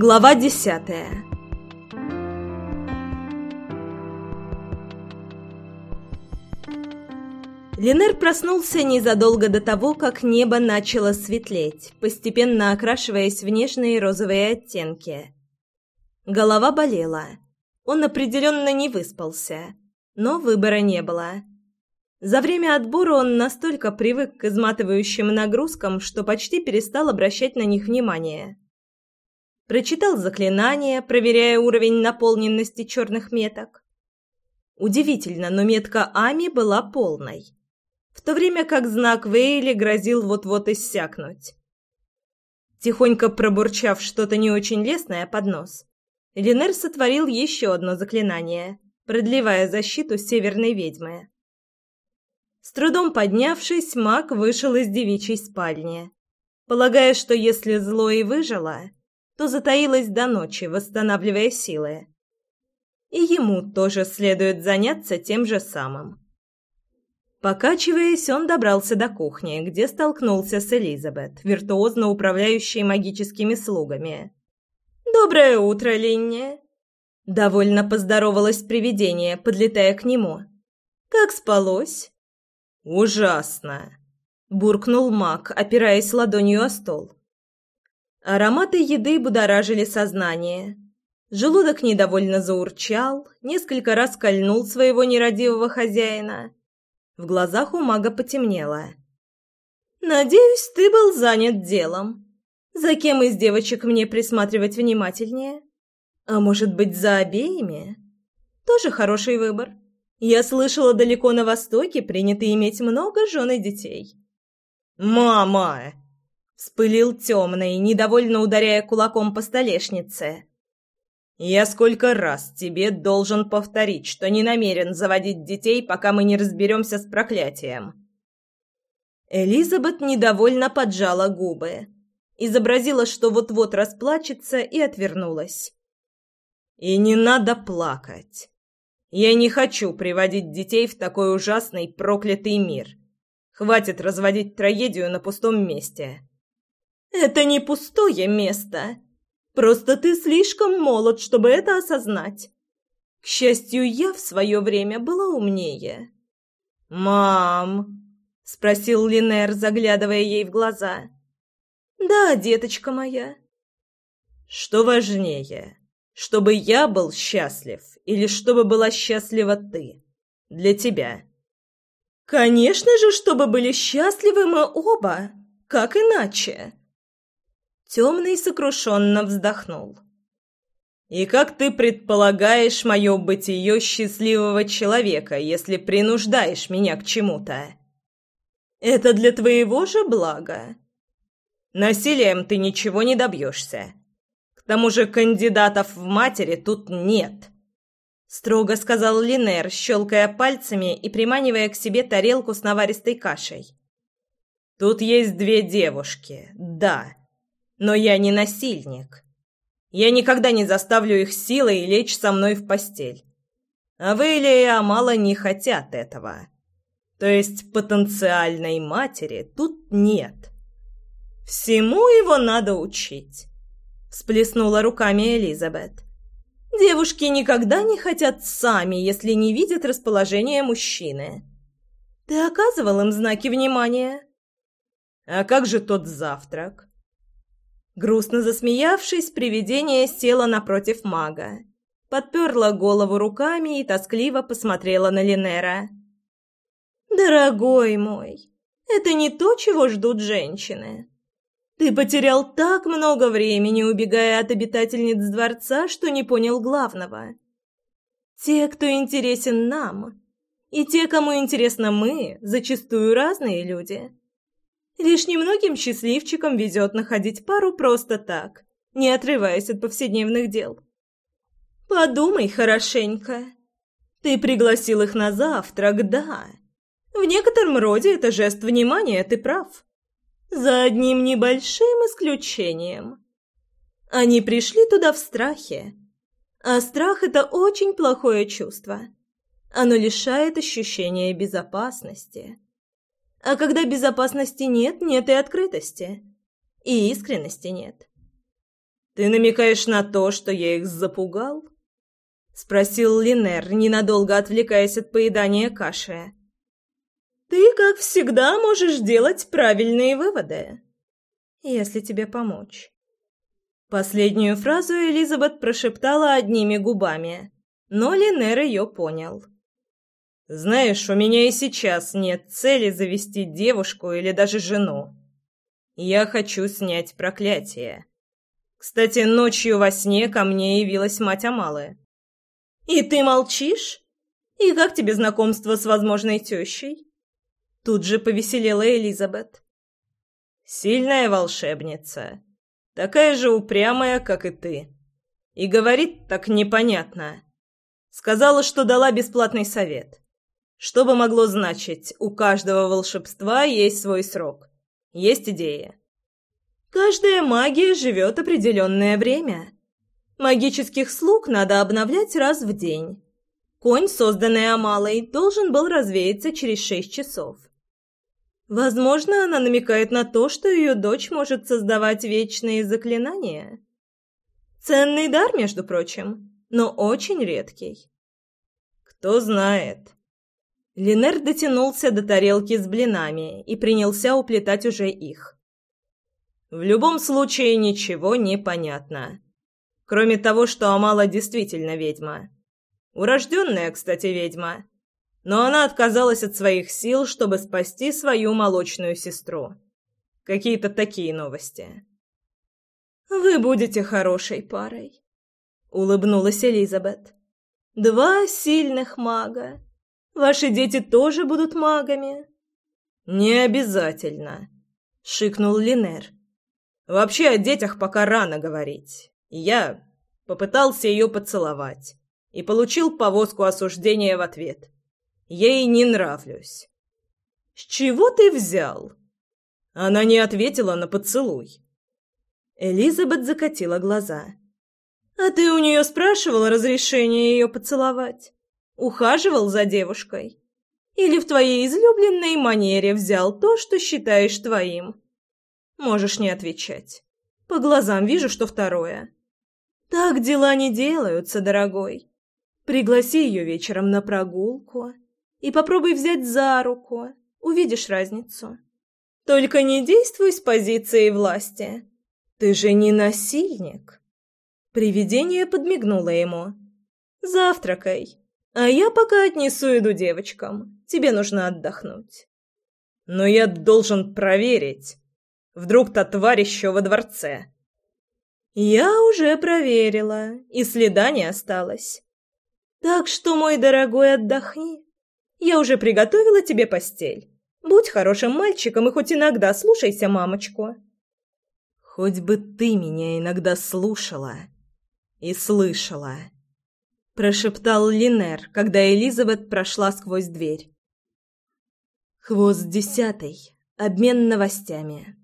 Глава десятая Ленер проснулся незадолго до того, как небо начало светлеть, постепенно окрашиваясь в нежные розовые оттенки. Голова болела. Он определенно не выспался, но выбора не было. За время отбора он настолько привык к изматывающим нагрузкам, что почти перестал обращать на них внимание. Прочитал заклинание, проверяя уровень наполненности черных меток. Удивительно, но метка Ами была полной, в то время как знак Вейли грозил вот-вот иссякнуть. Тихонько пробурчав что-то не очень лестное под нос, Ленер сотворил еще одно заклинание, продлевая защиту северной ведьмы. С трудом поднявшись, маг вышел из девичьей спальни, полагая, что если зло и выжило, то затаилось до ночи, восстанавливая силы. И ему тоже следует заняться тем же самым. Покачиваясь, он добрался до кухни, где столкнулся с Элизабет, виртуозно управляющей магическими слугами. «Доброе утро, Линни!» Довольно поздоровалось привидение, подлетая к нему. «Как спалось?» «Ужасно!» — буркнул маг, опираясь ладонью о стол. Ароматы еды будоражили сознание. Желудок недовольно заурчал, несколько раз кольнул своего нерадивого хозяина. В глазах у мага потемнело. «Надеюсь, ты был занят делом. За кем из девочек мне присматривать внимательнее? А может быть, за обеими? Тоже хороший выбор». Я слышала, далеко на востоке принято иметь много жен и детей. «Мама!» — вспылил темный, недовольно ударяя кулаком по столешнице. «Я сколько раз тебе должен повторить, что не намерен заводить детей, пока мы не разберемся с проклятием». Элизабет недовольно поджала губы, изобразила, что вот-вот расплачется, и отвернулась. «И не надо плакать. Я не хочу приводить детей в такой ужасный проклятый мир. Хватит разводить трагедию на пустом месте. Это не пустое место. Просто ты слишком молод, чтобы это осознать. К счастью, я в свое время была умнее. «Мам!» — спросил Линер, заглядывая ей в глаза. «Да, деточка моя». «Что важнее, чтобы я был счастлив или чтобы была счастлива ты? Для тебя. Конечно же, чтобы были счастливы мы оба. Как иначе? Темный сокрушенно вздохнул. И как ты предполагаешь мое бытие счастливого человека, если принуждаешь меня к чему-то? Это для твоего же блага. Насилием ты ничего не добьешься тому же кандидатов в матери тут нет», — строго сказал Линер, щелкая пальцами и приманивая к себе тарелку с наваристой кашей. «Тут есть две девушки, да, но я не насильник. Я никогда не заставлю их силой лечь со мной в постель. А вы или Амала не хотят этого. То есть потенциальной матери тут нет. Всему его надо учить». Всплеснула руками Элизабет. Девушки никогда не хотят сами, если не видят расположения мужчины. Ты оказывал им знаки внимания? А как же тот завтрак? Грустно засмеявшись, привидение село напротив мага, подперла голову руками и тоскливо посмотрела на Линера. «Дорогой мой, это не то, чего ждут женщины. Ты потерял так много времени, убегая от обитательниц дворца, что не понял главного. Те, кто интересен нам, и те, кому интересно мы, зачастую разные люди. Лишь немногим счастливчикам везет находить пару просто так, не отрываясь от повседневных дел. Подумай хорошенько. Ты пригласил их на завтрак, да. В некотором роде это жест внимания, ты прав. За одним небольшим исключением. Они пришли туда в страхе. А страх — это очень плохое чувство. Оно лишает ощущения безопасности. А когда безопасности нет, нет и открытости. И искренности нет. «Ты намекаешь на то, что я их запугал?» — спросил Линер, ненадолго отвлекаясь от поедания каши. «Ты, как всегда, можешь делать правильные выводы, если тебе помочь». Последнюю фразу Элизабет прошептала одними губами, но Линер ее понял. «Знаешь, у меня и сейчас нет цели завести девушку или даже жену. Я хочу снять проклятие. Кстати, ночью во сне ко мне явилась мать Амалы. «И ты молчишь? И как тебе знакомство с возможной тещей?» Тут же повеселела Элизабет. «Сильная волшебница. Такая же упрямая, как и ты. И говорит так непонятно. Сказала, что дала бесплатный совет. Что бы могло значить, у каждого волшебства есть свой срок. Есть идея. Каждая магия живет определенное время. Магических слуг надо обновлять раз в день. Конь, созданный Амалой, должен был развеяться через шесть часов. Возможно, она намекает на то, что ее дочь может создавать вечные заклинания. Ценный дар, между прочим, но очень редкий. Кто знает. Линер дотянулся до тарелки с блинами и принялся уплетать уже их. В любом случае ничего не понятно. Кроме того, что Амала действительно ведьма. Урожденная, кстати, ведьма. Но она отказалась от своих сил, чтобы спасти свою молочную сестру. Какие-то такие новости. «Вы будете хорошей парой», — улыбнулась Элизабет. «Два сильных мага. Ваши дети тоже будут магами?» «Не обязательно», — шикнул Линер. «Вообще о детях пока рано говорить. Я попытался ее поцеловать и получил повозку осуждения в ответ. Ей не нравлюсь». «С чего ты взял?» Она не ответила на поцелуй. Элизабет закатила глаза. «А ты у нее спрашивал разрешения ее поцеловать?» Ухаживал за девушкой? Или в твоей излюбленной манере взял то, что считаешь твоим? Можешь не отвечать. По глазам вижу, что второе. Так дела не делаются, дорогой. Пригласи ее вечером на прогулку и попробуй взять за руку. Увидишь разницу. Только не действуй с позиции власти. Ты же не насильник. Привидение подмигнуло ему. Завтракай. А я пока отнесу еду девочкам. Тебе нужно отдохнуть. Но я должен проверить. Вдруг та тварь еще во дворце. Я уже проверила, и следа не осталось. Так что, мой дорогой, отдохни. Я уже приготовила тебе постель. Будь хорошим мальчиком и хоть иногда слушайся мамочку. Хоть бы ты меня иногда слушала и слышала прошептал Линер, когда Элизабет прошла сквозь дверь. Хвост десятый. Обмен новостями.